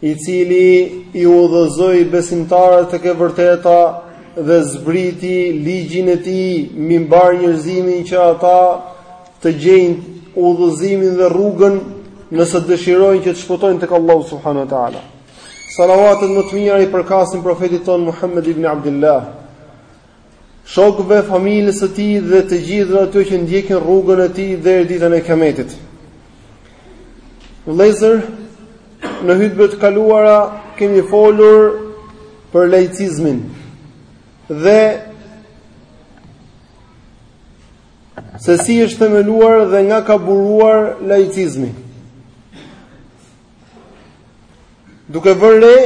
i cili i udhëzoi besimtarët tek e vërteta dhe zbriti ligjin e tij mbi mbarë njerëzimin që ata të gjejnë udhëzimin dhe rrugën nëse dëshirojnë që të shpëtojnë tek Allahu subhanahu wa taala. Salavatet më të mira i përkasin profetit tonë Muhammed ibni Abdilah. shokëve, familjes së tij dhe të gjithëve atyre që ndjekin rrugën e tij deri ditën e Kiametit. Vëllezër, në hutbet e kaluara kemi folur për laicizmin dhe se si është themeluar dhe nga ka buruar laicizmi. Duke vënë re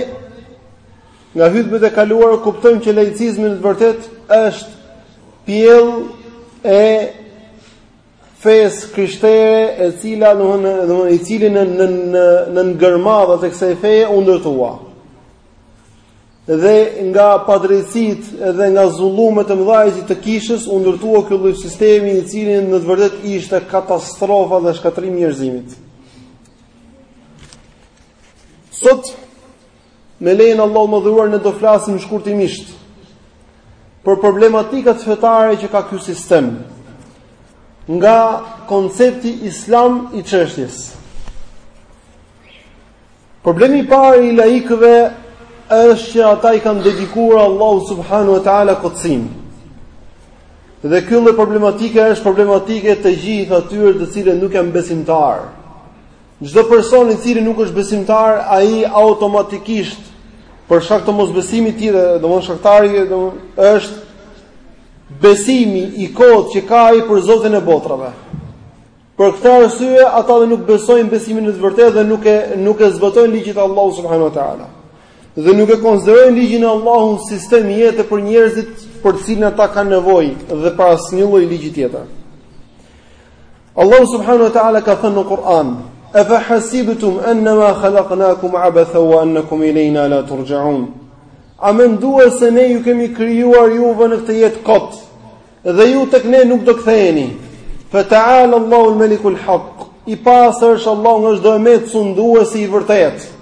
nga hytbet e kaluara, kuptojmë që laicizmi në të vërtetë është pjellë e fesë krishtere e cila në në në i cili në në në në gërmadhat e kësaj feje u ndërtua. Dhe nga padrejtësitë dhe nga zullumet e mëdha të kishës u ndërtua ky lloj sistemi i cili në të vërtetë ishte katastrofa dhe shkatërrimi i njerëzimit. Sot me lejen e Allahut të madhëruar ne do flasim shkurtimisht për problematikat fetare që ka ky sistem nga koncepti islam i çështjes. Problemi i parë i laikëve është që ata i kanë dedikuar Allahu subhanahu wa taala kotësin. Dhe kjo lloj problematike është problematike e të gjithë atyre të cilët nuk janë besimtarë. Çdo person i cili nuk është besimtar, ai automatikisht për shkak të mosbesimit të tij, domthonë shkaktari domthonë është besimi i kot që ka ai për Zotin e botërave. Për këtë arsye ata dhe nuk besojnë besimin e vërtetë dhe nuk e nuk e zbatojnë ligjet e Allahut subhanahu wa taala. Dhe nuk e konsiderojnë ligjin e Allahut si sistem jete për njerëzit për të cilin ata kanë nevojë dhe për asnjë lloj ligji tjetër. Allahu subhanahu wa taala ka thënë në Kur'an: "A fa hasibtum annama khalaqnakum abatha wa annakum ilayna la turja'un?" A menduat se ne ju kemi krijuar juve në këtë jetë kot Dhe ju tek ne nuk do ktheheni. Fa ta'ala Allahu al-Maliku al-Haq. I pastër është Allahu nga çdo e metë sunduesi i vërtetë.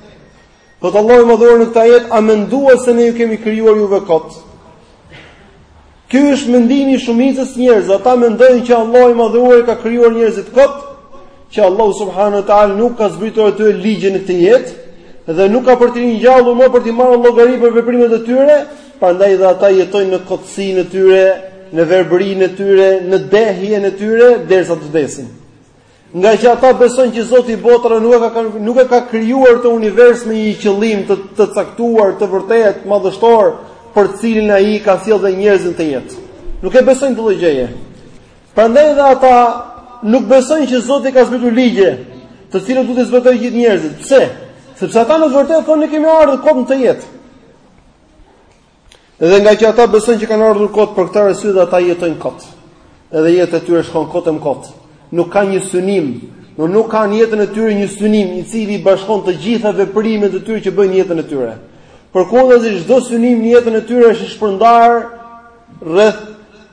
Thotë Allahu i madhëruar në këtë ajet, a menduat se ne ju kemi krijuar juve kot? Ky është mendimi i shumicës së njerëzve, ata mendojnë që Allahu i madhëruar i ka krijuar njerëzit kot, që Allahu subhanahu wa ta'ala nuk ka zbritur atyre ligje në këtë jetë dhe nuk ka për t'i ringjallur më për t'i marrë në llogari për veprimet e tyre, Prandaj dhe ata jetojnë në kotësinë e tyre, në verbërinë e tyre, në dehjen e tyre derisa të vdesin. Nga që ata besojnë që Zoti i botërave nuk e ka nuk e ka krijuar këtë univers me një qëllim të të caktuar, të vërtetë, madhështor, për të cilin ai ka sjellë dhe njerëzit në këtë jetë. Nuk e besojnë këtë gjëje. Prandaj dhe ata nuk besojnë që Zoti ka zbritur ligje, të cilat duhet t'i zbatojnë gjithë njerëzit. Pse? Sepse ata në vërtetë thonë ne kemi ardhur kot në këtë jetë. Edhe nga që ata besojnë që kanë ardhur kot për këtë arsye dhe ata jetojnë kot. Edhe jeta e tyre shkon kot e më kot. Nuk kanë një synim, do nuk kanë në jetën e tyre një synim i cili i bashkon të gjitha veprimet e tyre që bëjnë jetën e tyre. Përkundazi çdo synim në jetën e tyre është i shpërndarë rreth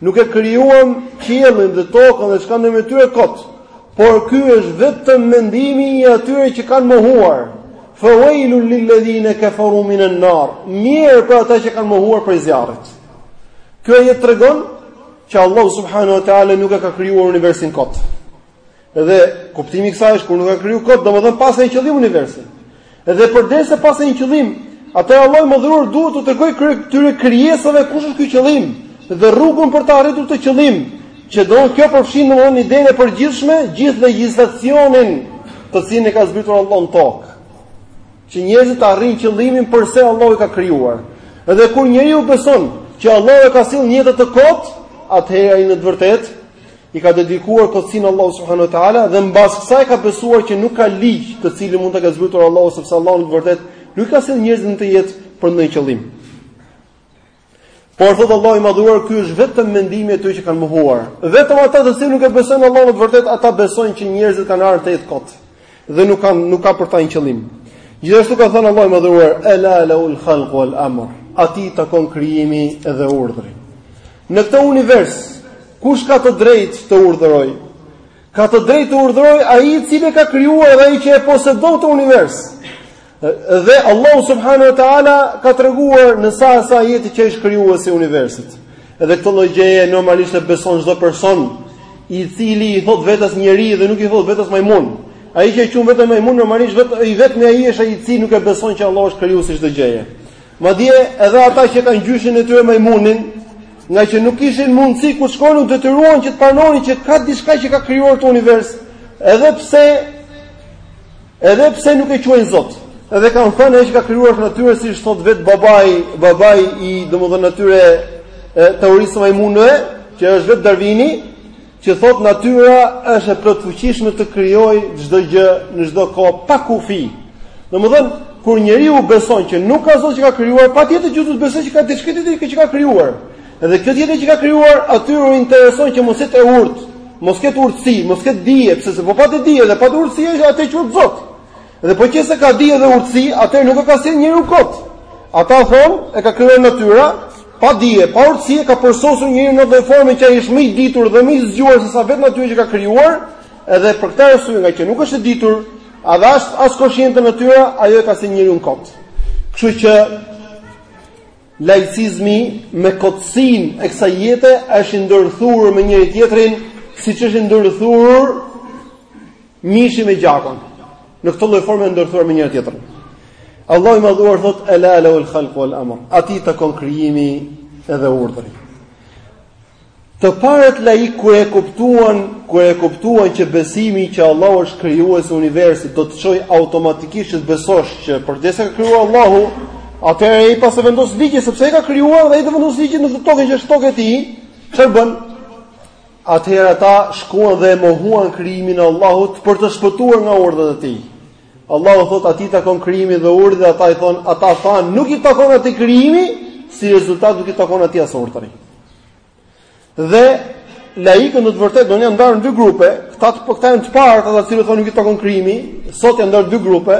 Nuk e krijuam qiellin dhe tokën dhe ç'ka ndërmjet tyre kot. Por ky është vetëm mendimi i atyre që kanë mohuar. Fa wailul lil ladhina kafaru min an-nar. Mjerë për ata që kanë mohuar prej zjarrit. Kjo ajet tregon që Allahu subhanahu wa taala nuk e ka krijuar universin kot. Edhe kuptimi i kësaj është kur nuk ka kriju kot, domethënë paska një qëllim universi. Edhe përderisa paska një qëllim, atëherë Allahu i madhëruar duhet t'u tregojë këtyre krijesave kush është ky qëllim dhe rrugën për ta arritur këtë qëllim, që do kjo përfshin domethënë idenë e përgjithshme, gjithë legjislacionin të cilin e ka zbritur Allahu në tokë. Që njerëzit ta arrijnë qëllimin përse Allahu i ka krijuar. Edhe kur njeriu beson që Allahu e ka sjellë në jetë të kotë, atëherë ai në të vërtetë i ka dedikuar kotësinë Allahut subhanahu wa taala dhe mbas kësaj ka besuar që nuk ka ligj të cilin mund ta ketë zbritur Allahu sepse Allahu në të vërtetë nuk i ka sjellë njerëzit në këtë jetë për ndonjë qëllim. Por thotë Allahu i madhëruar ky është vetëm mendimi i atyre që kanë mohuar. Vetëm ata të cilët nuk e besojnë Allahun në të vërtetë ata besojnë që njerëzit kanë ardhur në këtë jetë kot. Dhe nuk kanë nuk ka për ta një qëllim. Gjithashtu ka thënë Allahu i Madhëruar, "Ela lahul khalqu wal amr." Atij i takon krijimi dhe urdhri. Në këtë univers, kush ka të drejtë të urdhërojë? Ka të drejtë të urdhërojë ai i cili e ka krijuar dhe ai që e posedon këtë univers. Dhe Allahu subhanahu wa taala ka treguar në sa e sa ajete që është krijuesi i universit. Edhe këtë lloj gjëje normalisht e beson çdo person i cili i thotë vetes njeri dhe nuk i thotë vetes majmun. Ai që e quan veten majmun normalisht vetë i vetmi ai është ai i cili nuk e beson që Allahu është krijuesi i çdo gjëje. Madje edhe ata që kanë gjyshin e tyre majmunin, nga që nuk kishin mundësi ku të shkonin u detyruan që të pranonin që ka diçka që ka krijuar këtë univers, edhe pse Edhe pse nuk e quajnë Zot. Edhe kanë thënë ai që ka krijuar natyrën siç thotë vetë babai, babai i domethënë natyre teorisë së majmunëve, që është vetë Darwini, që thotë natyra është e plotfuqishme të krijojë çdo gjë në çdo kohë pa kufi. Domethënë kur njeriu beson që nuk ka Zot që ka krijuar, patjetër që do të besojë që ka diçka tjetër që ka krijuar. Edhe kjo tjetra që ka krijuar atyre u intereson që mos jetë e urtë, mos ketë urtësi, mos ketë dije, sepse po pati dije dhe pati urtësi është atëherë Zot. Dhe po qe se ka dije dhe urtësi, atëherë nuk e ka sjellë njeriun kot. Ata thonë, e ka krijuar natyra, pa dije, pa urtësi e ka përsosur njeriun në lloj forme që ai është më i ditur dhe më i zgjuar se sa vetë natyra që ka krijuar, edhe për këtë arsye ngaqë nuk është e ditur, a dhe as as koshiente natyra, ajo e ka sjellë njeriun kot. Kështu që Laicizmi me kotësinë e kësaj jete është i ndërthurur me njëri-tjetrin, siç është i ndërthurur mishi me gjakun. Në këtë lloj forme e ndërthurur me njëri-tjetrin. Allahu i madhuar thotë ela lahul khalq wal amr. Atij i takon krijimi edhe urdhri. Të parët laikë kur e kuptuan, kur e kuptuan që besimi që Allahu është krijues i universit do të çojë automatikisht të besosh që përderisa ka krijuar Allahu, atëherë ai pra e vendos ligjin sepse ai ka krijuar dhe ai do vendosë ligjin në tokën që është toka e tij. Çfarë bënë? Atëherë ata shkuan dhe e mohuan krijimin e Allahut për të shpëtuar nga urdhrat e tij. Allahu thotë atij i takon krijimi dhe urdhri, ata i thonë, ata thanë, nuk i takon atij krijimi, si rezultat nuk i takon atij as urdhri. Dhe laikët në të vërtetë do janë ndarë në dy grupe, këta janë të parët, ata të cilët thonë nuk i takon krijimi, sot janë ndarë në dy grupe.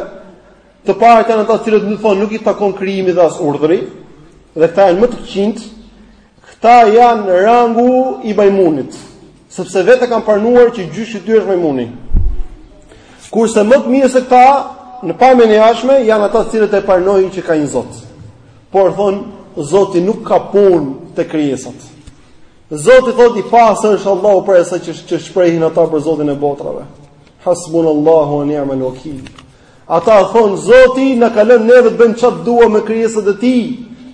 Të parët janë ata të cilët thonë nuk i takon krijimi dhe as urdhri, dhe këta janë më të këqinjtë. Këta janë rangu i majmunit. Sepse vetë kanë pranuar që gjyshi i tyre është majmuni. Kurse më të mirë se këta në pamjen e jashtme janë ata të cilët e pranojnë që ka një Zot. Por thonë Zoti nuk ka punë te krijesat. Zoti thotë i pastër është Allahu prej asaj që që shprehin ata për Zotin e botrave. Hasbunallahu wa ni'mal wakeel. Ata thonë, Zoti na ka lënë neve të bëjmë çfarë duam me krijesat e Tij,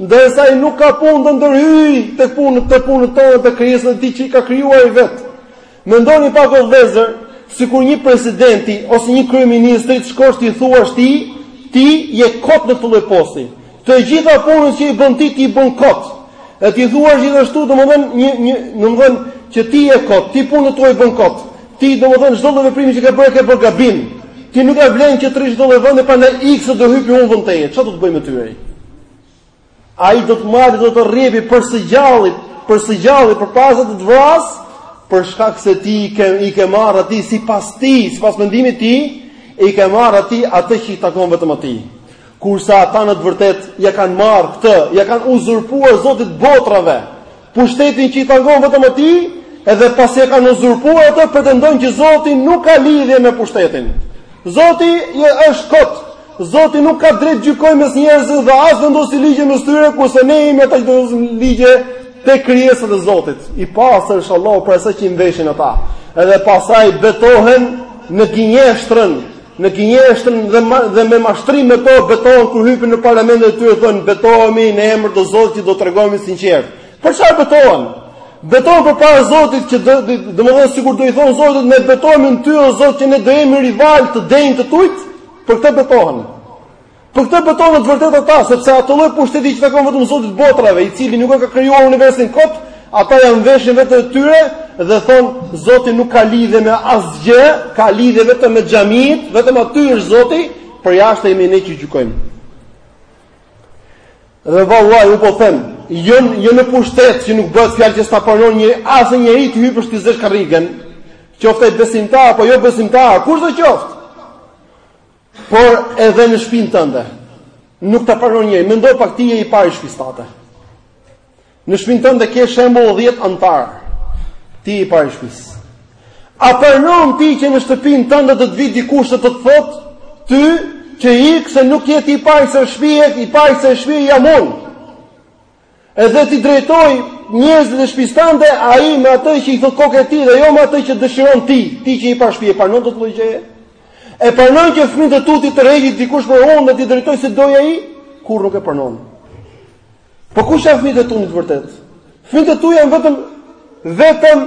ndërsa ai nuk ka punë të ndërhyjë tek punët te punët tona te krijesat e Tij që i ka krijuar ai vetë. Mendoni pak o vëllezër, sikur një presidenti ose një kryeministri të shkosh t'i thuash ti, ti je kot në këtë lloj posti. Të gjitha punët që i bën ti t'i bën kot. E t'i thuash gjithashtu domethënë një një domethënë që ti je kot, ti punën tënde e bën kot. Ti domethënë çdo lloj veprimi që ke bërë ke bërë gabim. Ti nuk e vlen që të rrish në atë vend, pra ik se do hypi unë në vend teje. Çfarë do të bëj me ty ai? Ai do të të marrë, do të të rrjepi për së gjalli, për së gjalli për pa se të të vras, për shkak se ti i ke i ke marrë atij sipas tij, sipas mendimit tij, i ke marrë atij atë që i takon vetëm atij. Kurse ata në të vërtetë ja kanë marrë këtë, ja kanë uzurpuar Zotit të botrave, pushtetin që i takon vetëm atij, edhe pasi e kanë uzurpuar atë, pretendojnë që Zoti nuk ka lidhje me pushtetin. Zoti është kot. Zoti nuk ka të drejtë të gjykojë mes njerëzve dhe as vendosi ligje mes tyre kurse ne jemi ata që vendosim ligje te krijesat e Zotit. I pastër është Allahu prej asaj që i mveshin ata. Edhe pastaj betohen në gënjeshtrën Në gënjeshtër dhe dhe me mashtrim me atë betohen kur hypin në parlamentin e tyre thonë betohemi në emër të Zotit që do tregohemi sinqertë. Për çfarë betohen? Betohen përpara Zotit që domethënë sikur do i thon Zotit ne betohemi në ty o Zot që ne do jemi rivalë të denjë të tutë, për këtë betohen. Për këtë betohen në të vërtetë ata, sepse atë lloj pushteti që takon vetëm Zotit të botrave, i cili nuk e ka krijuar universin kot, ata ja mveshin vetes së tyre dhe thon Zoti nuk ka lidhje me asgjë, ka lidhje vetëm me xhamitë, vetëm aty është Zoti, përjashtë jemi ne që gjykojmë. Dhe vallahi u po them, jo jo në pushtet që nuk bëhet fjalë që s'ta pranon asnjeri të hysh t'i zësh karrigen, qoftë besimtar apo jo besimtar, kushdo qoftë. Por edhe në shpinë tënde nuk ta pranon njeri. Mendo pak ti je i pari shpisë tate. Në shpinë tënde ke shembull 10 anëtarë. Ti je i pari shpisë. A pranon ti që në shtëpinë tënde të vij dikush të të thotë ty që ik se nuk je ti i pari i kësaj shpije, i pari i kësaj shpije jam unë. Edhe t'i drejtojë njerëzit e shpisë tate, ai me atë që i thotë koka e tij dhe jo me atë që dëshiron ti, ti që je i pari i shpisë e pranon këtë lloj gjëje. E pranon që fëmijët e tu t'i tërheqi dikush për hunde dhe t'i drejtojë si të dojë ai, kurrë nuk e pranon. Po kush janë fëmijët e tu në të vërtetë? Fëmijët e tu janë vetëm vetëm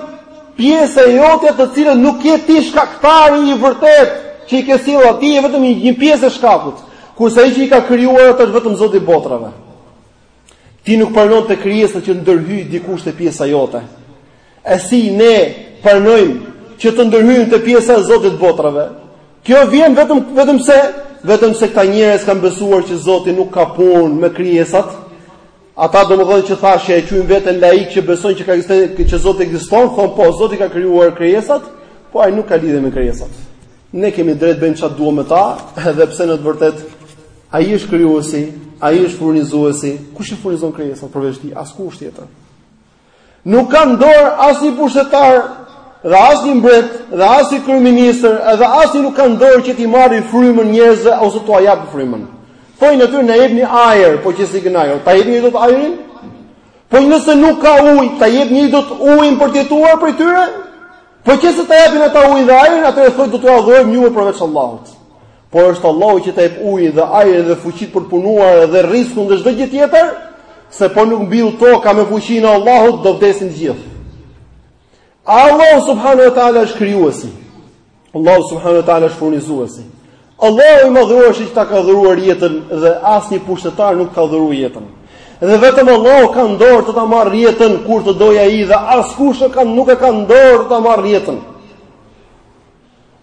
pjesa jote të cilën nuk je ti shkaktari i vërtetë që i ke sjellë, ti je vetëm një pjesë e shkakut. Kurse ai që i ka krijuar ata është vetëm Zoti i botrave. Ti nuk pranon te krijesat që të ndërhyjë dikush te pjesa jote. E si ne pranojmë që të ndërhyjmë te pjesa e Zotit botrave. Kjo vjen vetëm vetëm se vetëm se këta njerëz kanë besuar që Zoti nuk ka punë me krijesat. Ata domethënë që thashë e quajnë veten laikë që besojnë që ka që Zoti ekziston, thon po Zoti ka krijuar krijesat, po ai nuk ka lidhje me krijesat. Ne kemi drejt të bëjmë çfarë duam me ta, edhe pse në të vërtetë ai është krijuesi, ai është furnizuesi. Kush i furnizon krijesat përveç tij? Askush tjetër. Nuk ka në dorë asnjë pushtetar dhe asnjë mbret dhe asnjë kryeministër, edhe asnjë nuk ka në dorë që t'i marrë frymën njerëzve ose t'ua japë frymën. Thoji atyre na jepni ajër, po qe se ikën ajo, ta jepni dot ajrin? Po nëse nuk ka ujë, ta jepni dot ujin për të jetuar prej tyre? Po qe se ta japin ata ujin dhe ajrin, atëherë thoji do t'ju adhurojmë juve përveç Allahut. Por është Allahu që ta jep ujin dhe ajrin dhe fuqinë për të punuar dhe rriskun dhe çdo gjë tjetër, se po nuk mbiu toka me fuqinë e Allahut do vdesin të gjithë. Allahu subhanahu wa taala është krijuesi. Allahu subhanahu wa taala është furnizuesi. Allahu i madhëruar është ai që ta ka dhuruar jetën dhe asnjë pushtetar nuk ta dhuroi jetën. Dhe vetëm Allahu ka në dorë të ta marrë jetën kur të dojë ai dhe askush nuk e ka në dorë të ta marrë jetën.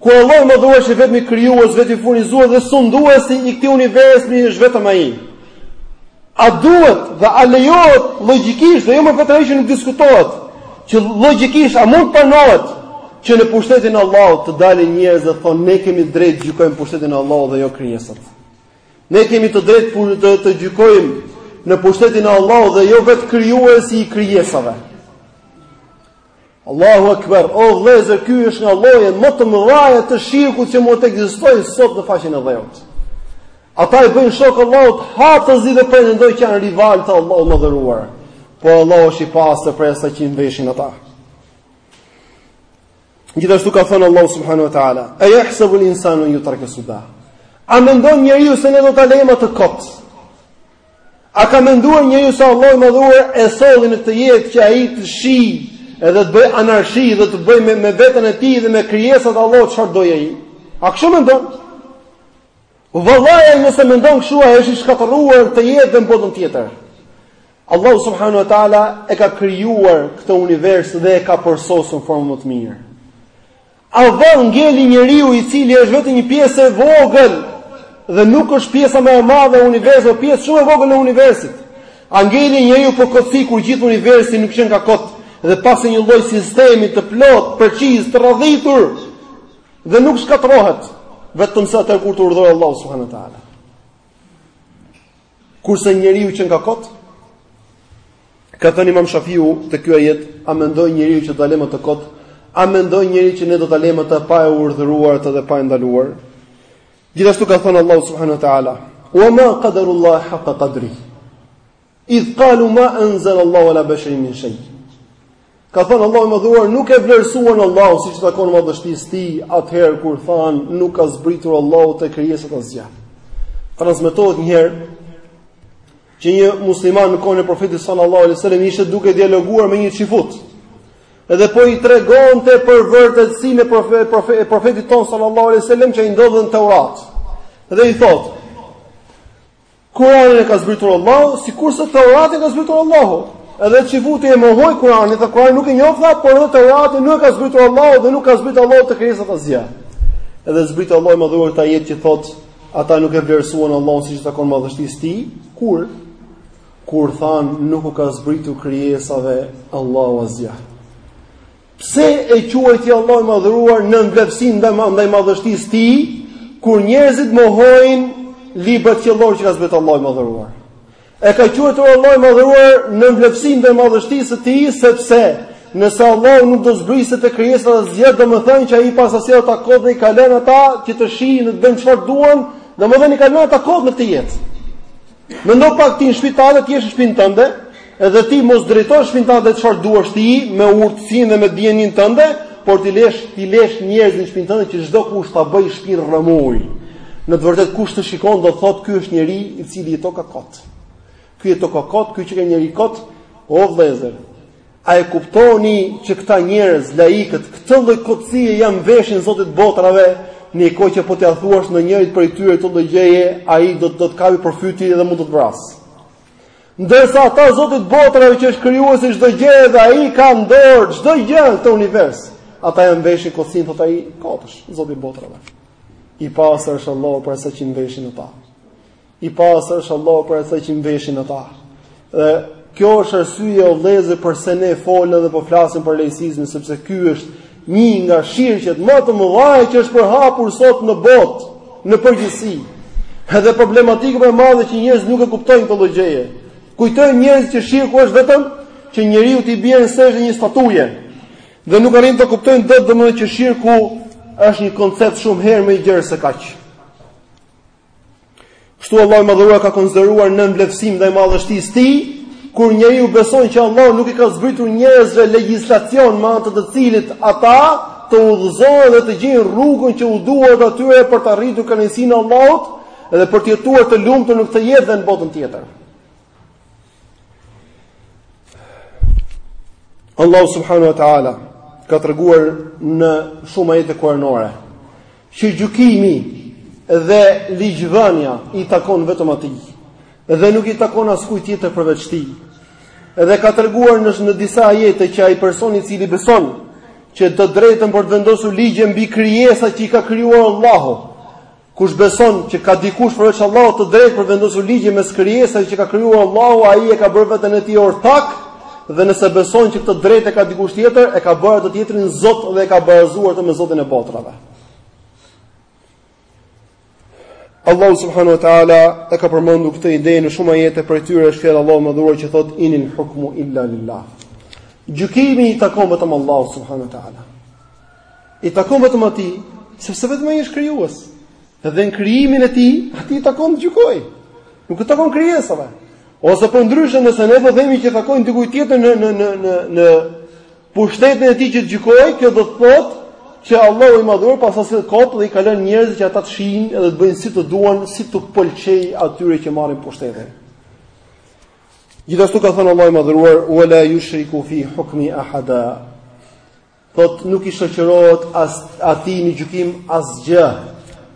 Kur Allahu i madhëruar është i vetëmi krijues, i vetëmi furnizues dhe sunduesi i këtij universi është vetëm ai. A duhet dhe a lejohet logjikisht dhe jo më fetarisht që nuk diskutohet, që logjikisht a mund të pranohet që në pushtetin e Allahut të dalin njerëz dhe të thonë ne kemi drejt të gjykojmë në pushtetin e Allahut dhe jo krijesat. Ne kemi të drejtë për të, të gjykojmë në pushtetin e Allahut dhe jo vetë krijuesi i krijesave. Allahu Akbar, o vëllezër, ky është nga llojet më të mëdhaja të shirkut që mund të ekzistojë sot në faqen e dheut. Ata i bëjnë shok Allahut haptazi dhe pretendojnë që janë rivalë të Allahut të madhëruar. Po Allahu është i pastër prej asaj që i mveshin ata. Gjithashtu ka thënë Allahu subhanahu wa taala, "A yahsabu al-insanu an yutraka suda?" A mendon njeriu se ne do ta lëmë atë kot? A ka menduar njeriu se Allahu i Madhëruar e solli në këtë jetë që ai të shthuret dhe të bëjë anarshi dhe të bëjë me, me veten e tij dhe me krijesat e Allahut çfarë të dojë ai? A kështu mendon? Vallahi nëse mendon kështu ai është i shkatërruar në këtë jetë dhe në botën tjetër. Allahu subhanahu wa taala e ka krijuar këtë univers dhe e ka përsosur në formën më të mirë. A do ngeli njeriu i cili është vetëm një pjesë e vogël dhe nuk është pjesa më e madhe e universit, është pjesë shumë e vogël e universit. A ngeli njeriu për kotësi kur gjithë universi nuk qenka kot dhe paska një lloj sistemi të plotë, preciz, të radhitur dhe nuk shkatërrohet vetëm se atëherë kur të urdhërojë Allahu subhanahu wa taala. Kurse njeriu qenka kot? Ka thënë Imam Shafiu te ky ajet, a mendon njeriu që do ta lëmë atë kot? A mendon njeriu që ne do ta lëmë atë pa e urdhëruar atë dhe pa e ndaluar? Gjithashtu ka thënë Allahu subhanahu wa taala, "Wa ma qadarullahu haqa qadri." Idh qalu ma anzal Allahu ala basharin min shay. Ka thënë Allahu i Madhëruar, nuk e vlerësuan Allahun siç i takon madhështisë së tij, atëherë kur thanë, nuk ka zbritur Allahu te krijesat asgjë. Transmetohet një herë që një musliman në kohën e profetit sallallahu alaihi wasallam ishte duke dialoguar me një çifut. Edhe po i tregonte për vërtetësinë e profetit profet, profet, tonë sallallahu alaihi wasallam që i ndodhet në Teurat. Dhe i thotë, Kur'anin e ka zbritur Allahu, sikurse Teuratin e ka zbritur Allahu. Edhe çifuti e mohoi Kur'anin, tha Kur'ani nuk e njoh, tha, por edhe Teuratin nuk e ka zbritur Allahu dhe nuk ka zbritur Allahu te krijesat asgjë. Edhe zbrit Allahu i Madhëruar këtë ajet që thot, ata nuk e vlerësuan Allahun siç i takon madhështisë tij, kur kur thanë nuk u ka zbritur krijesave Allahu asgjë. Pse e quajti Allahu i madhëruar nënvlefsim ndaj ndaj madhështisë së tij, kur njerëzit mohojnë librat qiellorë që ka zbritur Allahu i madhëruar. E ka quajtur Allahu i madhëruar nënvlefsim ndaj madhështisë së tij sepse nëse Allahu nuk do zbriste te krijesat asgjë, domethënë që ai paska sjell ata kot dhe i ka lënë ata që të shijojnë, të bëjnë çfarë duan, domethënë i ka lënë ata kot në këtë jetë. Mendo pak ti në shpi tate të jesh në shtëpinë tënde, edhe ti mos drejtosh shpinë tënde çfarë të duash ti me urtësinë dhe me dijeninë tënde, por t'i lesh t'i lesh njerëzit në shpinë tënde që çdokush ta bëjë shpinë rrëmujë. Në të vërtetë kush të shikon do thotë ky është njeri i cili jetoka kot. Ky jetoka kot, ky qenka njeri kot, o vëllezër. A e kuptoni që këta njerëz laikët këtë lloj kotësie ia mveshin Zotit të botërave, në kohë që po t'ia thuash njërit prej tyre këtë lloj gjëje, ai do të do të kapë për fyti dhe mund të të vrasë. Ndërsa ata Zotit të botërave që është krijuesi i çdo gjëje dhe ai ka në dorë çdo gjë në këtë univers, ata ia mveshin kotësinë thotë ai kot është Zoti i botërave. I pastër është Allahu prej asaj që i mveshin ata. I pastër është Allahu prej asaj që i mveshin ata. Dhe kjo është arsyeja o vëllezër pse ne folëm dhe po flasim për laicizmin sepse ky është një nga shirqet më të mëdha që është përhapur sot në botë në përgjithësi. Edhe problematika më e madhe që njerëzit nuk e kuptojnë këtë lloj gjëje. Kujtojnë njerëzit që shirku është vetëm që njeriu t'i bjerë në sexhde një statuje dhe nuk arrijnë të kuptojnë dot domosdoshmë që shirku është një koncept shumë herë më i gjerë se kaq. Kështu Allahu i Madhëruar e ka konsideruar nënvlefsim ndaj madhështisë së Tij, kur njeriu beson që Allahu nuk i ka zbritur njerëzve legjislacion me anë të të cilit ata të udhëzohen dhe të gjejnë rrugën që u duhet atyre për të arritur kënaqësinë e Allahut dhe për të jetuar të lumtur në këtë jetë dhe në botën tjetër. Allahu subhanahu wa taala ka treguar në shumë ajete kuranore që gjykimi dhe ligjvënia i takon vetëm atij dhe nuk i takon askujt tjetër përveç tij. Dhe ka treguar në, në disa ajete që ai person i cili beson që të drejtën për të vendosur ligje mbi krijesat që i ka krijuar Allahu, Kush beson që ka dikush përveç Allahut të drejtë për vendosur ligje mes krijesave që i ka krijuar Allahu, ai e ka bërë veten e tij ortak, dhe nëse beson që këtë të drejtë e ka dikush tjetër, e ka bërë atë tjetrin Zot dhe e ka barazuar atë me Zotin e botrave. Allahu subhanahu wa taala e ka përmendur këtë ide në shumë ajete prej tyre është fjala e Allahut të madhëruar që thotë inil hukmu illa lillah. Gjykimi i takon vetëm Allahut subhanahu wa taala. I takon vetëm atij, sepse vetëm ai është krijues. Dhe në krijimin e tij, atij i takon të gjykojë. Nuk i takon krijesave. Ose përndryshe nëse ne do të themi që i takon dikujt tjetër në në në në në pushtetin e tij që të gjykojë, kjo do të thotë që Allahu i madhëruar paska sjellë kot dhe i ka lënë njerëzit që ata të shihin edhe të bëjnë si të duan, si t'u pëlqejë atyre që marrin pushtetin. Gjithashtu ka thënë Allahu i madhëruar: "Wa la yushriku fi hukmi ahada." Thotë nuk i shoqërohet atij në gjykim asgjë.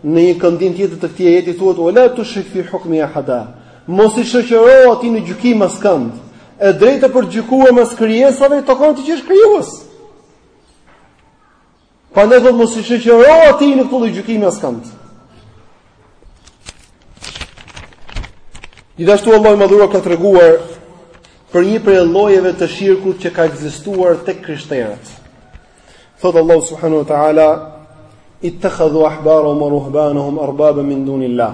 Në një këndim tjetër të këtij ajeti thuhet wa la tushrik fi hukmi ahada. Mos i shoqëro atij në gjykim askënd. E drejta për të gjykuar mes krijesave i takon atij që është krijues. Prandaj thotë mos i shoqëro atij në këtë lloj gjykimi askënd. Gjithashtu Allahu i madhëruar ka treguar për një prej llojeve të shirkut që ka ekzistuar tek krishterët. Thotë Allahu subhanahu wa ta'ala, ittakhadhu ahbarahum wa ruhbanahum arbaban min dunillah.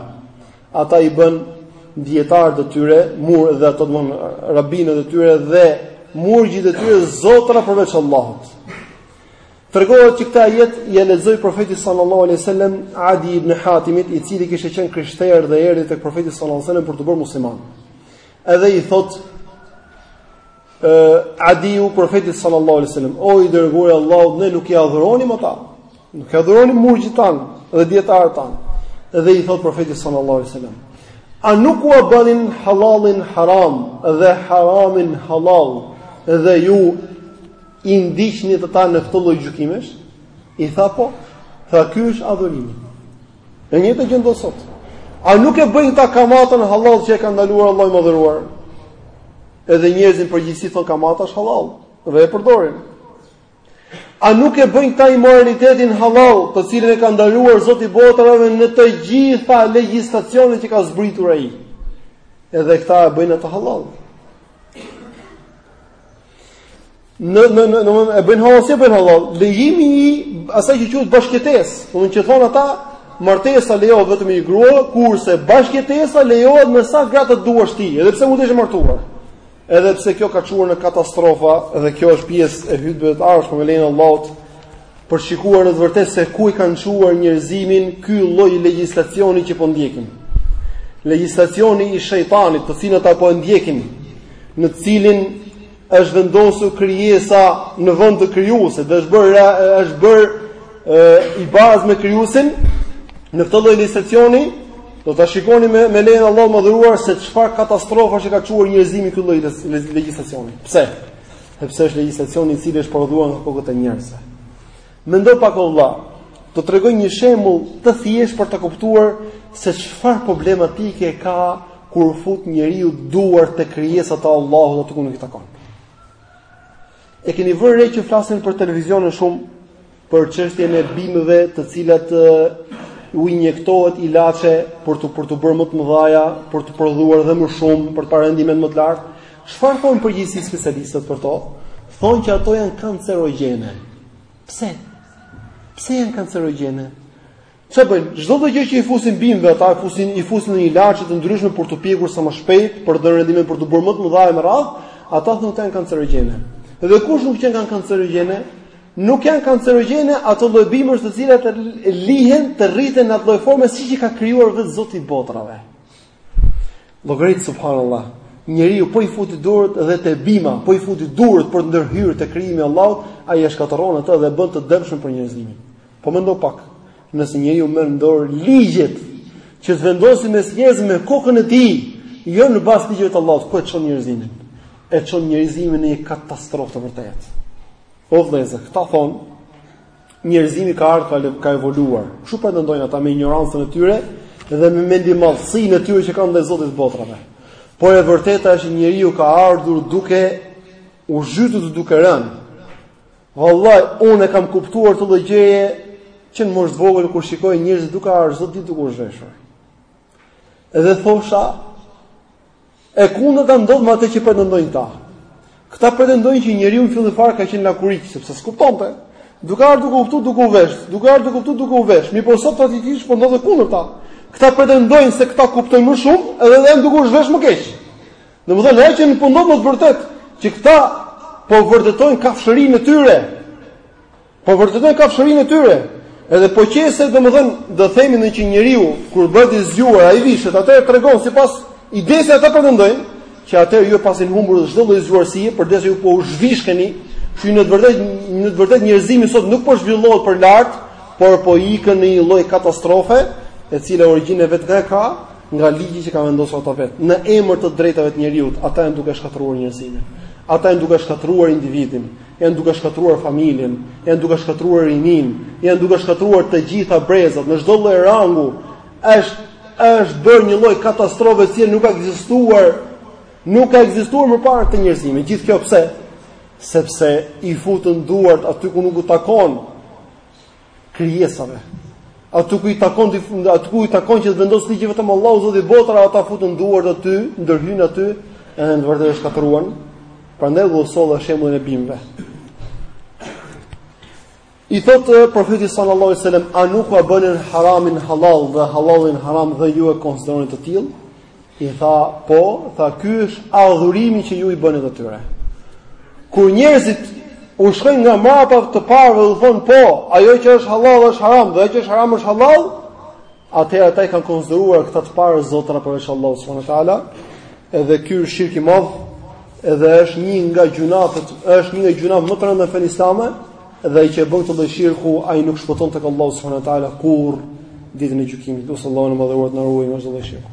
Ata i bënë dijetarët e tyre, murë dhe domethënë rabinët e tyre dhe murgjit e tyre zotëra përveç Allahut. Tregohet që këtë ajet ia lexoi profeti sallallahu alejhi we sellem Adi ibn Hatimit, i cili kishte qenë i krishterë dhe erdhi tek profeti sallallahu alejhi we sellem për t'u bërë musliman. Edhe i thotë uh, Adiu profetit sallallahu alejhi we sellem, o i dërguar i Allahut, ne nuk i adhuronim ata. Nuk i adhuronim murgjit tanë dhe dijetarët tanë. Edhe i thotë profeti sallallahu alejhi we sellem, a nuk ua bënin halalin haram dhe haramin halal dhe ju I ndiqnit ata në këtë lloj gjykimesh? I tha po. Tha ky është adhurimi. E njëjta gjë ndodh sot. A nuk e bëjnë këta kamatën halal që e ka ndaluar Allahu i madhëruar? Edhe njerëzit përgjithësisht thonë kamata është halal dhe e përdorin. A nuk e bëjnë këta imoralitetin halal, të cilin e ka ndaluar Zoti i botërave në të gjitha legjislacionet që ka zbritur ai? Edhe këta e bëjnë atë halal. Në në në në e bëjnë halal, si e bëjnë halal, lejimi i asaj që quhet bashkëjetesë. Do të thonë ata martesa lejohet vetëm me një grua, kurse bashkëjetesa lejohet me sa gra të duash ti, edhe pse mund të jesh i martuar. Edhe pse kjo ka çuar në katastrofa dhe kjo është pjesë e hutbeve të ardhshme me lejen e Allahut, për shikuar në të vërtetë se ku e kanë çuar njerëzimin ky lloj legjislacioni që po ndjekim. Legjislacioni i shejtanit, të cilin ata po e ndjekin, në të cilin është vendosur krijesa në vend të krijuesit, dhe është bërë është bërë i barazë me krijuesin në këtë lloj legjislacioni, do ta shikojmë me lejen e Allahut madhëruar se çfarë katastrofa që ka çuar njerëzimin ky lloj legjislacioni. Pse? sepse është legjislacioni i cili është prodhuar nga kokët e njerëzve. Mendo pak o vëlla, do të tregoj një shembull të thjeshtë për të kuptuar se çfarë problematike ka kur fut njeriu duar te krijesat e Allahut aty ku nuk i takon. E keni vënë re që flasin për televizione shumë për çështjen e bimëve të cilat u injektohen ilaçe për të për t'u bërë më të mëdhaja, për të prodhuar dhe më shumë, për të pasur rendiment më të lartë. Çfarë thonë përgjithësisht specialistët për to? Thonë që ato janë kancerogjene. Pse? Pse janë kancerogjene? Çfarë bëjnë? Çdo gjë që i fusin bimëve ata, fusin i fusin ilaçe të ndryshme për të pjekur sa më shpejt, për të dhënë rendiment për t'u bërë më të mëdhaja e me radhë, ata thonë janë kancerogjene. Dhe kush nuk qenkan kancerogjene, nuk janë kancerogjene ato lloj bimësh të cilat lihen të rriten në atë lloj forme siç i ka krijuar vetë Zoti i botërave. Llogarit subhanallahu. Njeriu po i futi duart dhe te bima, po i futi duart për të ndërhyrë te krijimi i Allahut, ai e shkatërron atë dhe e bën të dëmshëm për njerëzimin. Po mendo pak, nëse njeriu merr në dorë ligjet që të vendosi mes njerëzve me kokën e tij, jo në bazë të ligjeve të Allahut, ku e çon njerëzimin? E çon njerëzimin në një katastrofë të vërtetë. O vëllezër, këta thonë njerëzimi ka ardhur ka, ka evoluar. Kështu pretendojnë ata me injorancën e tyre dhe me mendjemadhësinë e tyre që kanë ndaj Zotit të botërave. Por e vërteta është që njeriu ka ardhur duke u zhytur duke rënë Vallai, unë e kam kuptuar këtë lloj gjëje që në moshë të vogël kur shikoj njerëzit duke ardhur çdo ditë duke u zhveshur. Edhe thosha e kundërta ndodh me atë që pretendojnë këta. Këta pretendojnë që njeriu në fillim fare ka qenë lakuriq sepse s'kuptonte. Duke ardhur duke kuptuar duke u vesh, duke ardhur duke kuptuar duke u vesh. Mirëpo sot faktikisht po ndodh e kundërta. Këta pretendojnë se këta kuptojnë më shumë edhe janë duke u zhvesh më keq. Domethënë ajo që ndodh në të vërtetë që këta po vërtetojnë kafshërinë e tyre. Po vërtetojnë kafshërinë e tyre. Edhe po qese domethënë do themi ne që njeriu kur bëhet i zgjuar ai vishet, atëherë tregon sipas idesë ata pretendojnë që atëherë ju paskeni humbur çdo lloj zgjuarsie përderisa ju po u zhvishkeni, që në të vërtetë në të vërtetë njerëzimi sot nuk po zhvillohet për lart, por po ikën në një lloj katastrofe, e cila origjinën e vet e ka, nga ligji që kanë vendosur ata vet, në emër të drejtave të njeriut, ata janë duke shkatërruar njerëzimin. Ata janë duke shkatërruar individin, janë duke shkatërruar familjen, janë duke shkatërruar rininë, janë duke shkatërruar të gjitha brezat në çdo lloj rangu. Është është bërë një lloj katastrofe e cila nuk ka ekzistuar, nuk ka ekzistuar më parë te njerëzimi. Gjithë kjo pse? Sepse i futën duart aty ku nuk u takon. krijesave. Aty ku i takon, aty ku i takon që të vendos ligje vetëm Allahu Zoti i botrave, ata futën duart aty, ndërhyjnë aty, edhe në të vërtetë e shkatërruan. Prandaj u solla shembullin e bimëve. I thotë profeti sallallahu alajhi wasallam, a nuk ua bënin haramin halal dhe halalin haram dhe ju e konsideronit të tillë? I tha, po, tha, ky është adhurimi që ju i bënit atyre. Kur njerëzit u shkojnë nga mrapa të parëve dhe u thonë, po, ajo që është halal është haram, dhe ajo që është haram është halal, atëherë ata i kanë konsideruar këta të parë zotëra përveç Allahut subhanahu wa taala, edhe ky është shirk i madh, edhe është një nga gjynahet, është një nga gjynahet më të rënda në fenë islame, Dhe ai që e bën këtë lloj shirku, ai nuk shpëton tek Allahu subhanahu wa taala kurr ditën e gjykimit. Lus Allahun e madhëruar të na ruajë nga çdo lloj shirku.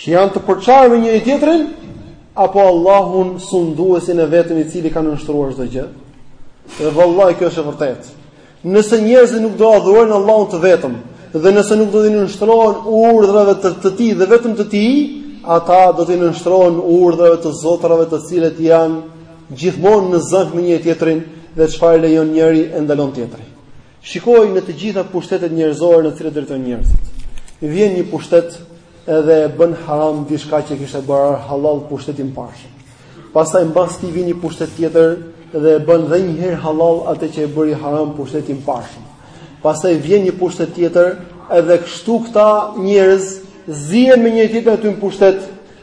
që janë të përçarë me njëri tjetrin apo Allahun sunduesin e vetëm i cili ka nënshtruar çdo gjë? Dhe vallahi kjo është e vërtetë. Nëse njerëzit nuk do adhurojnë Allahun të vetëm dhe nëse nuk do t'i nënshtrohen urdhrave të të tij dhe vetëm të tij, ata do t'i nënshtrohen urdhrave të zotrave të cilët janë gjithmonë në zënkë me njëri tjetrin dhe çfarë lejon njëri e ndalon tjetri. Shikoni në të gjitha pushtetet njerëzore në të cilat drejtojnë njerëzit. Vjen një pushtet edhe e bën haram diçka që kishte bërë hallal pushteti mëparshëm. Pastaj mbas tij vjen një pushtet tjetër dhe e bën dhe një herë hallal atë që e bëri haram pushteti mëparshëm. Pastaj vjen një pushtet tjetër, edhe kështu këta njerëz zihen me njëri-tjetrin aty në pushtet,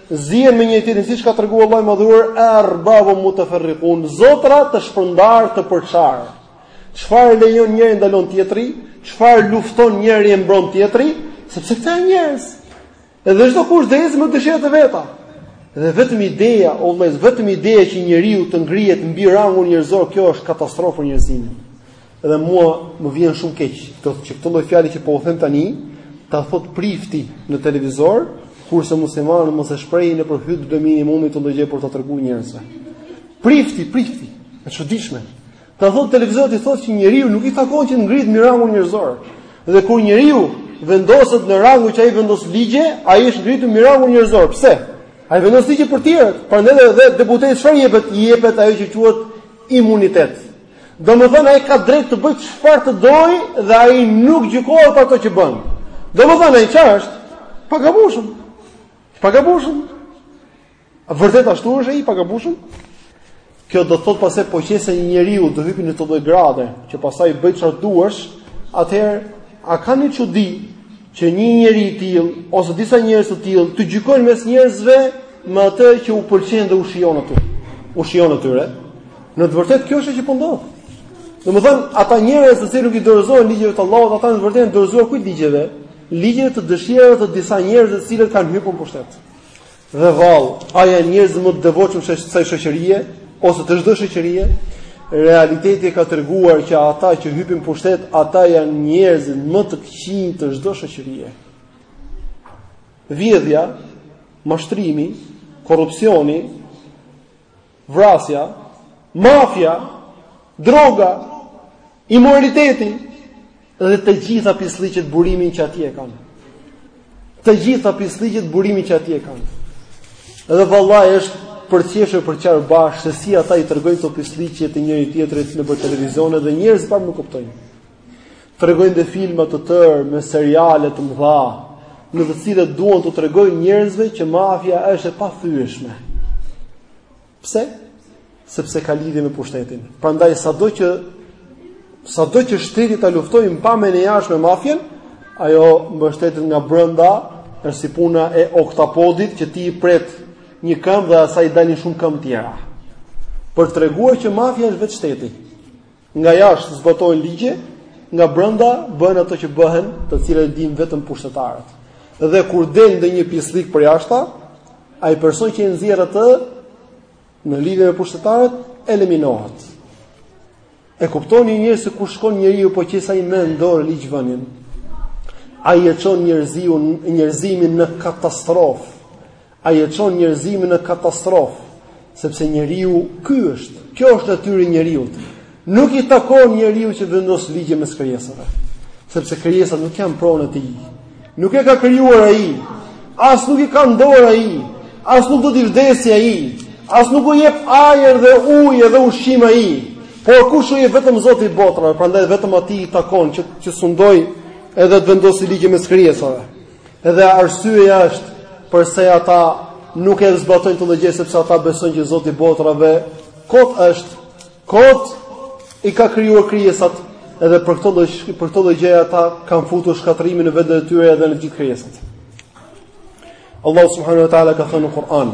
zihen me njëri-tjetrin siç ka treguar Allahu i madhëruar, erbabun muteferrikun, zotra të shpërndarë të përçarë. Çfarë lejon njëri e ndalon tjetri, çfarë lufton njëri e mbron tjetri, sepse këta janë njerëz. Edhe çdo kush do ecë me dëshirat e veta. Dhe vetëm ideja, o vëllezër, vetëm ideja që njeriu të ngrihet mbi rangun njerëzor, kjo është katastrofë për njerëzimin. Dhe mua më vjen shumë keq, do të që këtë lloj fjalë që po u them tani, ta thotë prifti në televizor, kurse muslimanët mos e shprehin nëpër hytbe minimumi të ndonjë gjë për t'ua treguar njerëzve. Prifti, prifti, e çuditshme. Ta thotë në televizor, të thotë që njeriut nuk i takon që të ngrihet mbi rangun njerëzor. Dhe kur njeriu vendoset në rangun që ai vendos ligje, ai është ngritur mbi rangun njerëzor. Pse? Ai vendos ligje për të tjerët. Prandaj edhe deputetit çfarë i jepet? I jepet ajo që quhet imunitet. Domethënë ai ka të drejtë të bëjë çfarë të dojë dhe ai nuk gjykohet për ato që bën. Domethënë ai çfarë është? Pagabushëm. Pagabushëm. Vërtet ashtu është ai i pagabushëm? Kjo do të thotë pastaj po qe se një njeriu do hypi në këtë lloj grade, që pastaj bëj çfarë të duash, atëherë a ka ndonjë çudi që një njeri i tillë ose disa njerëz të tillë të gjykojnë mes njerëzve me atë që u pëlqen dhe u shijon atyre. U shijon atyre. Në të vërtetë kjo është që po ndodh. Domethënë, ata njerëz të cilët nuk i dorëzohen ligjeve të Allahut, ata në të vërtetë i dorëzohen kujt ligjeve? Ligjeve të dëshirave të disa njerëzve të cilët kanë hypur në pushtet. Dhe vallë, a janë njerëzit më të devotshëm të kësaj shoqërie ose të çdo shoqërie? Realiteti e ka treguar që ata që hypin në pushtet, ata janë njerëzit më të këqinj të çdo shoqërie. Vjedhja, mashtrimi, korrupsioni, vrasja, mafia, droga, imoraliteti dhe të gjitha pislliqet burimin që atje e kanë. Të gjitha pislliqet burimin që atje e kanë. Dhe vallahi është për të qeshur e për të qarë bashkë se si ata i tregojnë këto pislliqe të njëri-tjetrit nëpër televizion dhe njerëzit prapë nuk kuptojnë. Tregojnë dhe filma të tërë me seriale të mëdha, në të cilat duan t'u tregojnë njerëzve që mafia është e pathyeshme. Pse? Sepse ka lidhje me pushtetin. Prandaj sado që sado që shteti ta luftojë pamjen e jashtme me mafien, ajo mbështetet nga brenda, është si puna e oktapodit që ti i pret një këmbë dhe asaj i dalin shumë këmbë tjera. Për të treguar që mafia është vetë shteti. Nga jashtë zbatojnë ligje, nga brenda bëhen ato që bëhen, të cilat i dinë vetëm pushtetarët. Dhe kur del ndonjë pisllëk për jashta, ai person që e nxjerr atë në lidhje me pushtetarët eliminohet. E kuptoni njerëz se ku shkon njeriu po qe se e merr në dorë ligjvënien. Ai e çon njerëziun, njerëzimin në katastrofë. Ai e çon njerëzimin në katastrofë, sepse njeriu ky është, kjo është natyra e njeriut. Nuk i takon njeriut që të vendos ligje mes krijesave, sepse krijesat nuk janë pronë e tij. Nuk i ka krijuar ai, as nuk i ka ndorë ai, as nuk do t'i vdesë ai, as nuk u jep ajër dhe ujë dhe ushqim ai. Por kush u jep vetëm Zoti i botërave, prandaj vetëm atij i takon që të sundoj edhe të vendosë ligje mes krijesave. Edhe arsyeja është përse ata nuk e zbatojnë këto ligje, sepse ata besojnë që Zoti i botrave kot është, kot i ka krijuar krijesat, edhe për këtë llogjikë për këtë llogjikë ata kanë futur shkatërrimin në veten e tyre edhe në gjithë krijesat. Allah subhanahu wa taala ka thënë në Kur'an: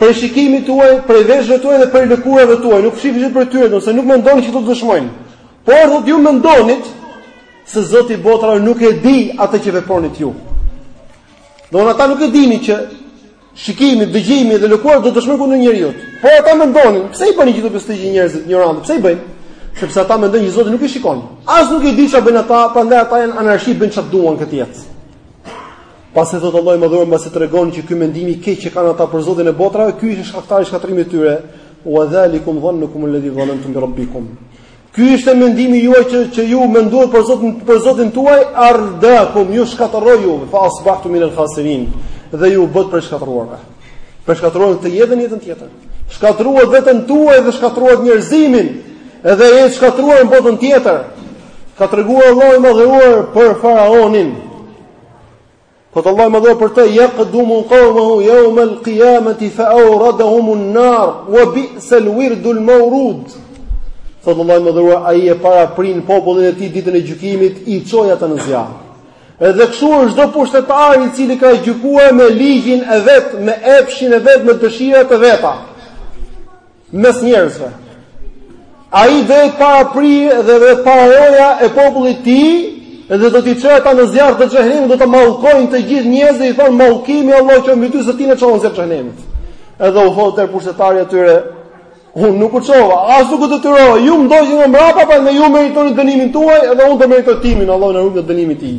Prej shikimit tuaj, prej veshëve tuaj dhe prej lëkurave tuaj, nuk fshiheshit prej tyre, ose nuk mendonit që do të dëshmojnë. Por thotë ju mendonit se Zoti i botërave nuk e di atë që veproni ju. Domethënë ata nuk e dinin që shikimi, dëgjimi dhe lëkura do të dëshmojnë kundër njeriut. Po ata mendonin, pse i bëjnë gjithë këto besëtigje njerëzit ignorantë? Pse i bëjnë? Sepse ata mendojnë që Zoti nuk i shikon. As nuk e di çfarë bëjnë ata, prandaj ata janë anarshi, bëjnë çfarë duan këtë jetë. Pasi thotë Allahu i Madhëruar mbasi tregon që ky mendim i keq që kanë ata për Zotin e botrave, ky ishte shkaktari i shkatërrimit të tyre. Wa zalikum dhannukum alladhi dhanantum bi rabbikum. Ky ishte mendimi juaj që që ju menduat për Zotin për Zotin tuaj, ardakum ju shkatërroi ju, fa asbahtum min al-khasirin dhe ju bëtë prej të shkatërruarve. Prej të shkatërruarve te jetën jetën tjetër. Shkatërruat veten tuaj dhe shkatërruat njerëzimin, edhe e shkatërruar në botën tjetër. Ka treguar Allahu i Madhëruar për faraonin, Thotë Allahu i Madhëruar për të yaqdumu qawmahu, yawm al-qiyamati fa awradahum an-nar, wa bi'sa al-wirdu al-mawrud. Thotë Allahu i Madhëruar ai e paraprin popullin e tij ditën e gjykimit, i çon ata në zjarr. Edhe kështu është çdo pushtetar i cili ka gjykuar me ligjin e vet, me epshin e vet, me dëshirat e veta. mes njerëzve. Ai do të paraprijë dhe do jetë pararoja e popullit të tij dhe do t'i çojë ata në zjarr të xhenemit, do ta mallkojnë të gjithë njerëzit i thonë mallkimi i Allahut qoftë mbi ty se ti na çove në zjarr të xhenemit. Edhe u thotë pushtetari i tyre Unë nuk u çova, as nuk u detyrova, ju më ndoqët nga mbrapa, prandaj ju meritoni dënimin tuaj, edhe unë do meritoj timin, Allahu na ruajtë dënimit tij.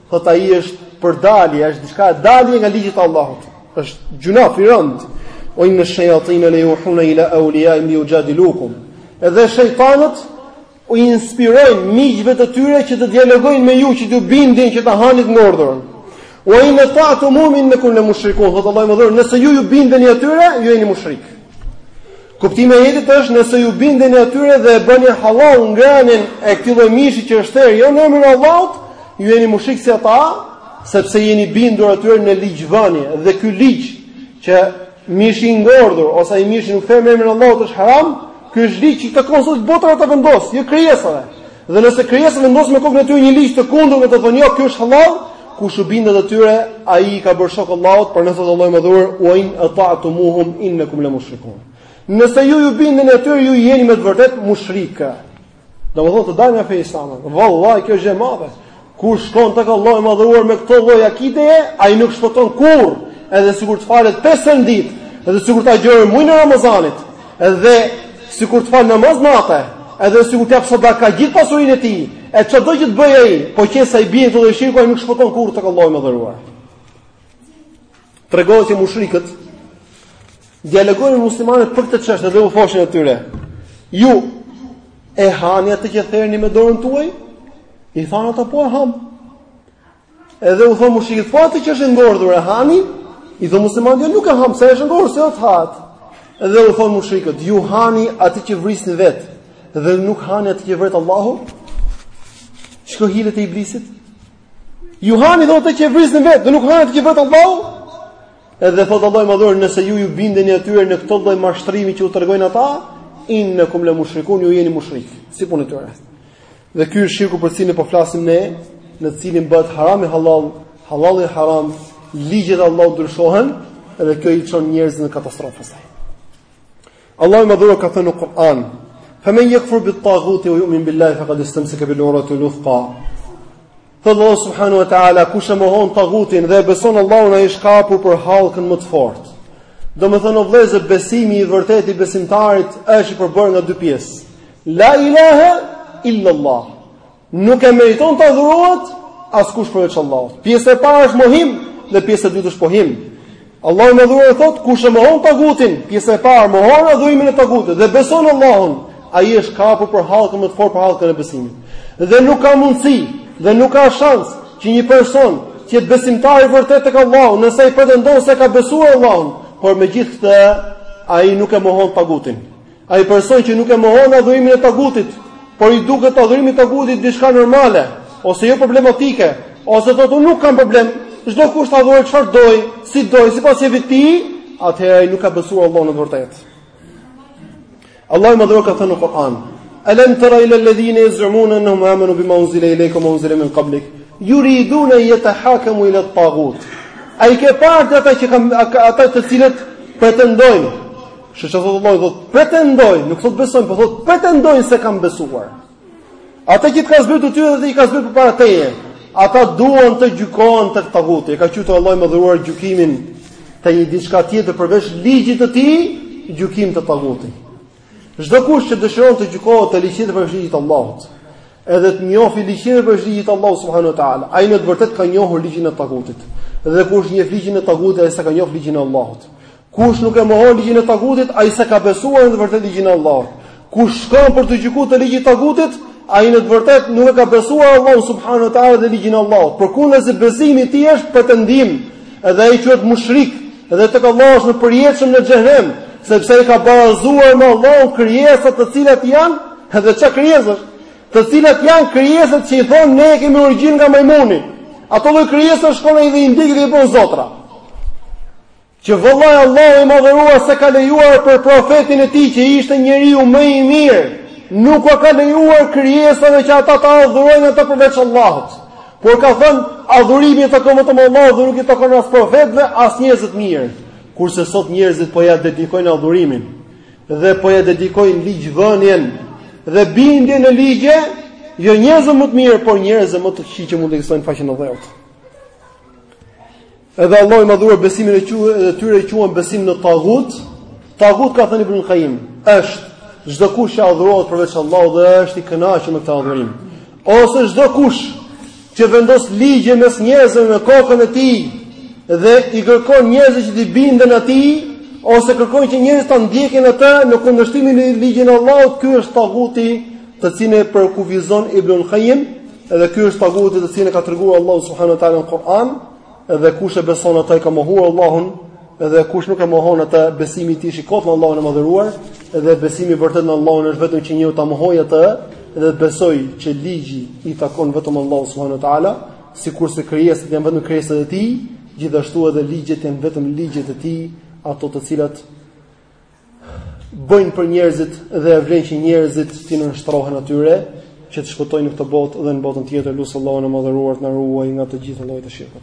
Thot ai është për dalje, është diçka e dalje nga ligji i Allahut. Është gjynah i rënd. Wa inna shayatina la yuhuna ila awliyaihim li yujadilukum. Edhe shejtanët u inspirojnë miqve të tyre që të dialogojnë me ju, që t'ju bindin që ta hani të ngordhurën. Wa in ata'tumuhum innakum la mushrikun. Thot Allahu i Madhëruar, nëse ju ju bindeni atyre, ju jeni mushrik. Kuptimi i ajetit është nëse ju bindeni atyre dhe e bëni hallall ngrënien e këtij lloj mishi që është therë, jo në emrin e Allahut, ju jeni mushrik si ata, sepse jeni bindur atyre në ligjvënie dhe ky ligj që mishi i ngordhur ose ai mishi nuk theret në emrin e Allahut është haram, ky është ligj që i takon Zotit të botërave ta vendos, jo krijesave. Dhe nëse krijesa vendos me kokën e tyre një ligj të kundërt me të, thonë jo, ky është hallall, kush u bindet atyre, ai i ka bërë shok Allahut, prandaj thot Allahu i Madhëruar, wa in ata'tumuhum innakum la mushrikun. Nëse ju ju bindeni atyre, ju jeni me të vërtet mushrikë. Domethënë të dalur nga feja islame. Vallahi kjo është gjë e madhe. Kur shkon tek Allahu i madhëruar me këtë lloj akideje, ai nuk shpëton kurrë, edhe sikur të falet 5 herë në ditë, edhe sikur të agjërojë muajin e Ramazanit, edhe sikur të fal namaz nate, edhe sikur të jap sadaka gjithë pasurinë e tij, e çdo gjë të bëj ai, po qe se ai bie në këtë lloj shirku ai nuk shpëton kurrë tek Allahu i madhëruar. Tregohet se mushrikët Dialogojnë me muslimanët për këtë çështje dhe u thoshin atyre: "Ju e hani atë që therni me dorën tuaj?" I thanë ata po e ham. Edhe u thonë mushrikët, "Po atë që është ngordhur e hani?" I thonë muslimanët, "Jo nuk e ham, se është ngordhur, s'hahet." Edhe u thonë mushrikët, "Ju hani atë që vrisni vet dhe nuk hani atë që vret Allahu?" Shiko hilet e iblisit. Ju hani atë që vrisni vet dhe nuk hani atë që vret Allahu? Edhe thotë Allahu i Madhëruar, nëse ju ju bindeni atyre në këtë lloj mashtrimi që u tregojnë ata, innakum la mushrikun, ju jeni mushrik, si punë tyre. Dhe ky është shirku për cilin po flasim ne, në të cilin bëhet harami hallall, hallalli haram, ligjet e Allahut ndryshohen dhe kjo i çon njerëzit në katastrofë. Allahu i Madhëruar ka thënë në Kur'an: "Fa men yakfur bit taghuti wa yu'min billahi faqad istamsaka bil urwati al-wuthqa." Thot Allahu subhanahu wa ta'ala, kush e mohon taghutin dhe e beson Allahun, ai është kapur për hallkën më të fortë. Domethënë o vëllezër, besimi i vërtetë i besimtarit është i përbërë nga dy pjesë. La ilaha illa Allah. Nuk e meriton të adhurohet askush përveç Allahut. Pjesa e parë është mohim dhe pjesa e dytë është pohim. Allahu i Madhëruar thot kush e mohon tagutin, pjesa e parë mohon adhurimin e tagutit dhe beson Allahun, ai është kapur për hallkën më të fortë për hallkën e besimit. Dhe nuk ka mundësi dhe nuk ka shans që një person të jetë besimtar i vërtetë tek Allahu, nëse ai pretendon se ka besuar Allahun, por megjithëkëtë ai nuk e mohon tagutin. Ai person që nuk e mohon adhurimin e tagutit, por i duket adhurimi i tagutit diçka normale ose jo problematike, ose thotë unë nuk kam problem, çdokush të adhurojë çfarë do, si do, sipas qejfit tij, atëherë ai nuk ka besuar Allahun në të vërtetë. Allahu i Madhëruar ka thënë në Kur'an: "Alam tara ila alladhina yaz'umuna annahum amanu bima unzila ilayka wa unzila min qablik, yuriduna an yatahakamu ila at-taghut." A i ke parë ata që kanë ata të cilët pretendojnë Kështu që thotë Allahu, thotë pretendojnë, nuk thotë besojnë, por thotë pretendojnë se kanë besuar. Atë që të ka zbritur ty dhe i ka zbritur përpara teje, ata duan të gjykohen tek taguti. E ka quajtur Allahu i Madhëruar gjykimin te një diçka tjetër përveç ligjit të tij, gjykim të tagutit. Çdokush që dëshiron të gjykohet te ligji përveç ligjit të Allahut, edhe të njohë ligjin përveç ligjit të Allahut subhanahu wa taala. Ai në të vërtetë ka njohur ligjin e Tagutit. Dhe kush njeh ligjin e Tagutit, ai s'ka njohur ligjin e Allahut. Kush nuk e mohon ligjin e tagutit, ai s'e ka besuar në të vërtetë ligjin e Allahut. Kush shkon për t'u gjykuar te ligji i tagutit, ai në të vërtetë nuk e ka besuar Allahun subhanuhu teala dhe ligjin e Allahut. Përkundrazi besimi i tij është pretendim, edhe ai quhet mushrik, edhe tek Allahu është i përjetshëm në xhehenem, sepse ai ka barazuar me Allahun krijesa të cilat janë, edhe çfarë krijesash, të cilat janë krijesa që thonë ne kemi origjinën nga majmuni. Ato lloj krijesa shkon ai dhe i ndjek dhe i bën zotra. Që vallahi Allahu i madhëruar s'e ka lejuar për profetin e tij që ishte njeriu më i mirë, nuk ua ka lejuar krijesave që ata ta adhurojnë atë përveç Allahut. Por ka thënë, adhurimi i takon vetëm Allahut dhe nuk i takon as profetëve, as njerëzve të mirë. Kurse sot njerëzit po ia dedikojnë adhurimin, dhe po ia dedikojnë ligjvënien, dhe bindjen në ligje, jo njerëzve më të mirë, por njerëzve më të këqij që mund të ekzistojnë në faqen e dheut. Edhe Allahu i Madhëruar besimin e tyre e quan besim në tagut. Tagut ka thënë Ibn Qayyim, është çdokush që adhurohet përveç Allahut dhe është i kënaqur me këtë adhurim. Ose çdokush që vendos ligje mes njerëzve nga koka e tij dhe i kërkon njerëzve që t'i binden atij, ose kërkon që njerëzit ta ndjekin atë në kundërshtim me ligjin e Allahut, ky është taguti të cilin e përkufizon Ibn Qayyim, edhe ky është taguti të cilin e ka treguar Allahu subhanahu wa taala në Kur'an. edhe kush e beson atë ka mohuar Allahun, edhe kush nuk e mohon atë besimi i tij është i kotë në Allahun e Madhëruar, edhe besimi i vërtetë në Allahun është vetëm që njeriu ta mohojë atë dhe të besojë që ligji i takon vetëm Allahut subhanuhu teala, sikurse krijesat janë vetëm krijesat e tij, gjithashtu edhe ligjet janë vetëm ligjet e tij, ato të cilat bëjnë për njerëzit dhe vlen që njerëzit t'u nënshtrohen atyre që të shpëtojnë në këtë botë dhe në botën tjetër, lus Allahun e Madhëruar të na ruajë nga të gjitha llojet e shirkut.